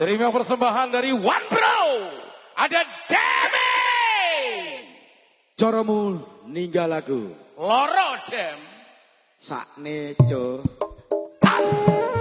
Terima persembahan dari One Bro. Ada Demi. Coromu ninggal aku. Loro Dem. Sakne, Co. Tas.